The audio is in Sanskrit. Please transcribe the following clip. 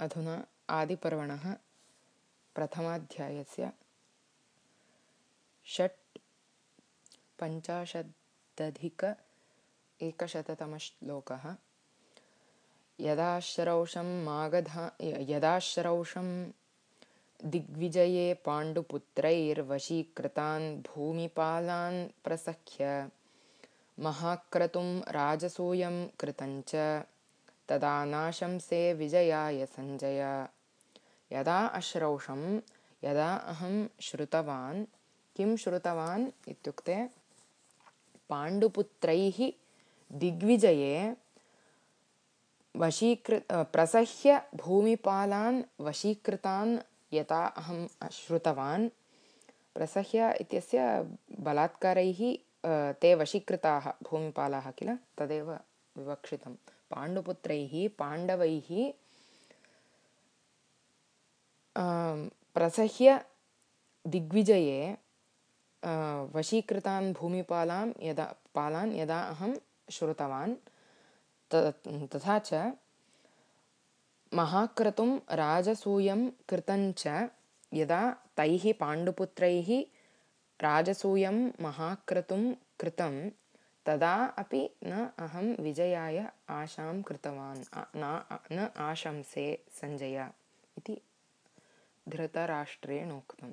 अधुना आदिपर्वणः प्रथमाध्यायस्य षट् पञ्चाशदधिक एकशततमश्लोकः। यदाश्रौषं मागधा यदाश्रौषं दिग्विजये पाण्डुपुत्रैर्वशीकृतान् भूमिपालान् प्रसख्य महाक्रतुं राजसूयं कृतञ्च तदा नाशंसे विजयाय सञ्जय यदा अश्रौषं यदा अहं श्रुतवान् किं श्रुतवान् इत्युक्ते पाण्डुपुत्रैः दिग्विजये वशीकृ प्रसह्य भूमिपालान् वशीकृतान् यथा अहं श्रुतवान् प्रसह्य इत्यस्य बलात्कारैः ते वशीकृताः भूमिपालाः किल? तदेव विवक्षितं पाण्डुपुत्रैः पाण्डवैः प्रसह्य दिग्विजये वशीकृतान् भूमिपालां यदा पालान् यदा अहं श्रुतवान् तथा च महाक्रतुं राजसूयं कृतञ्च यदा तैः पाण्डुपुत्रैः राजसूयं महाक्रतुं कृतं तदा अपि न अहं विजयाय आशां कृतवान् न आशंसे सञ्जय इति धृतराष्ट्रेणोक्तम्